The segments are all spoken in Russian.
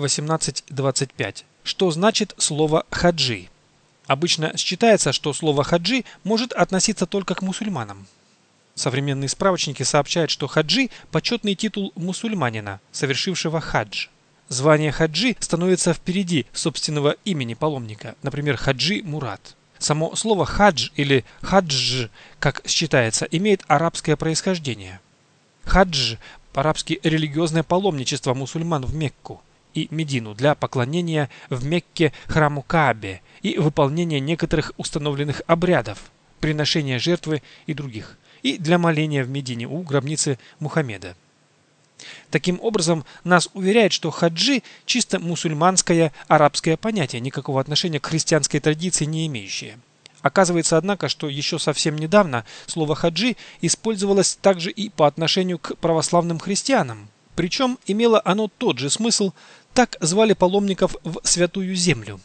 18.25. Что значит слово «хаджи»? Обычно считается, что слово «хаджи» может относиться только к мусульманам. Современные справочники сообщают, что хаджи – почетный титул мусульманина, совершившего хадж. Звание хаджи становится впереди собственного имени паломника, например, хаджи Мурат. Само слово хадж или хадж, как считается, имеет арабское происхождение. Хадж – по-арабски религиозное паломничество мусульман в Мекку и Медину для поклонения в Мекке храму Каабе и выполнения некоторых установленных обрядов, приношения жертвы и других – и для моления в Медине у гробницы Мухаммеда. Таким образом, нас уверяет, что хаджи – чисто мусульманское арабское понятие, никакого отношения к христианской традиции не имеющее. Оказывается, однако, что еще совсем недавно слово хаджи использовалось также и по отношению к православным христианам. Причем имело оно тот же смысл, так звали паломников в Святую Землю.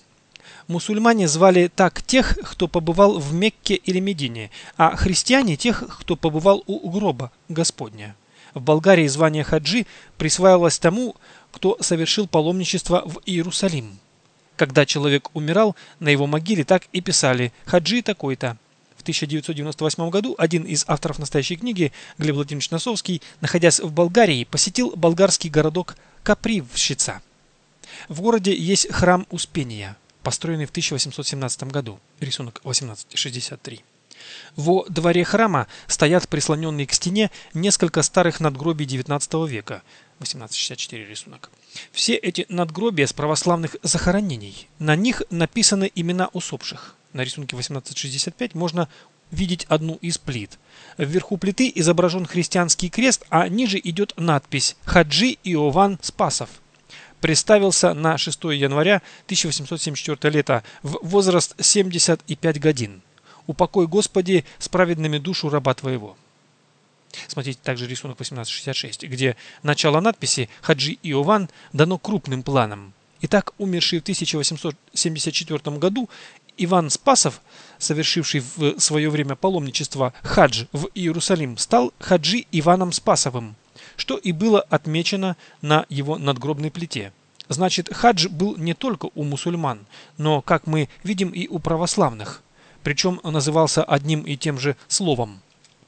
Мусульмане звали так тех, кто побывал в Мекке или Медине, а христиане тех, кто побывал у гроба Господня. В Болгарии звание хаджи присваивалось тому, кто совершил паломничество в Иерусалим. Когда человек умирал, на его могиле так и писали «хаджи такой-то». В 1998 году один из авторов настоящей книги, Глеб Владимирович Носовский, находясь в Болгарии, посетил болгарский городок Капривщица. В городе есть храм Успения построенный в 1817 году, рисунок 1863. Во дворе храма стоят прислоненные к стене несколько старых надгробий XIX века, 1864 рисунок. Все эти надгробия с православных захоронений. На них написаны имена усопших. На рисунке 1865 можно видеть одну из плит. Вверху плиты изображен христианский крест, а ниже идет надпись «Хаджи Иован Спасов», представился на 6 января 1874 лета в возраст 75 годин. Упокой Господи с праведными душу раба твоего. Смотрите также рисунок 1866, где начало надписи «Хаджи Иован» дано крупным планом. Итак, умерший в 1874 году Иван Спасов, совершивший в свое время паломничество хадж в Иерусалим, стал хаджи Иваном Спасовым что и было отмечено на его надгробной плите. Значит, хадж был не только у мусульман, но, как мы видим, и у православных. Причем назывался одним и тем же словом.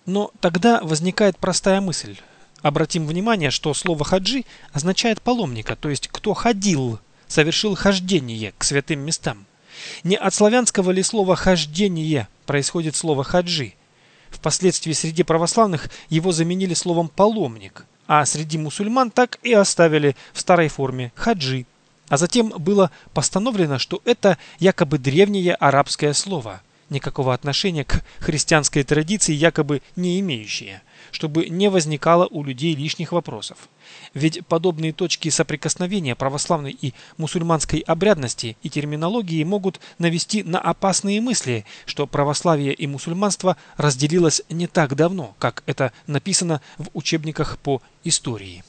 Но тогда возникает простая мысль. Обратим внимание, что слово хаджи означает паломника, то есть кто ходил, совершил хождение к святым местам. Не от славянского ли слова «хождение» происходит слово «хаджи»? Впоследствии среди православных его заменили словом «паломник» а среди мусульман так и оставили в старой форме хаджи. А затем было постановлено, что это якобы древнее арабское слово, никакого отношения к христианской традиции якобы не имеющее чтобы не возникало у людей лишних вопросов. Ведь подобные точки соприкосновения православной и мусульманской обрядности и терминологии могут навести на опасные мысли, что православие и мусульманство разделилось не так давно, как это написано в учебниках по истории.